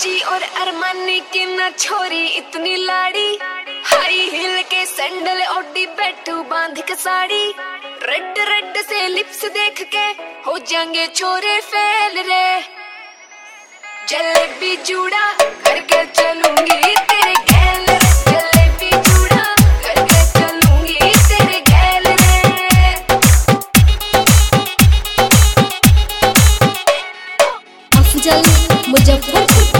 Gucci और Armani की न छोरी इतनी लाड़ी। हाई हिल के सैंडल ओडी बैठू बाँध के साड़ी। रेड रेड से लिप्स देख के हो जाएँगे छोरे फेल रे। जलेबी जूड़ा करके चलूँगी तेरे गैल जलेबी जूड़ा करके चलूँगी तेरे गैल अफजल मुजफ्फरपुर।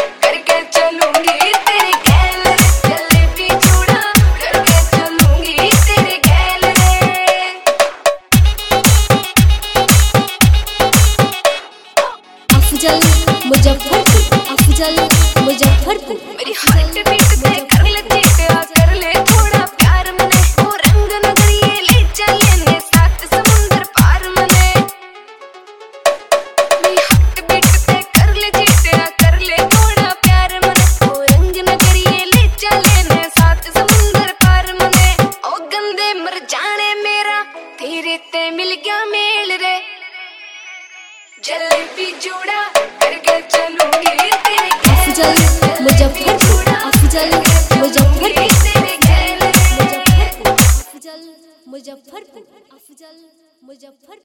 करके चलूँगी तेरे गैल रे। जलेबी चूड़ा करके चलूँगी तेरे गैल रे। अफजल मुजफ्फरपुर अफजल मुजफ्फरपुर। मेरी हार्ट जलेबी जूड़ा करके चलूँगी तेरे अफजल मुजफ्फरपुर अफजल मुजफ्फरपुर तेरे गैल रे मुजफ्फरपुर अफजल मुजफ्फरपुर अफजल मुजफ्फरपुर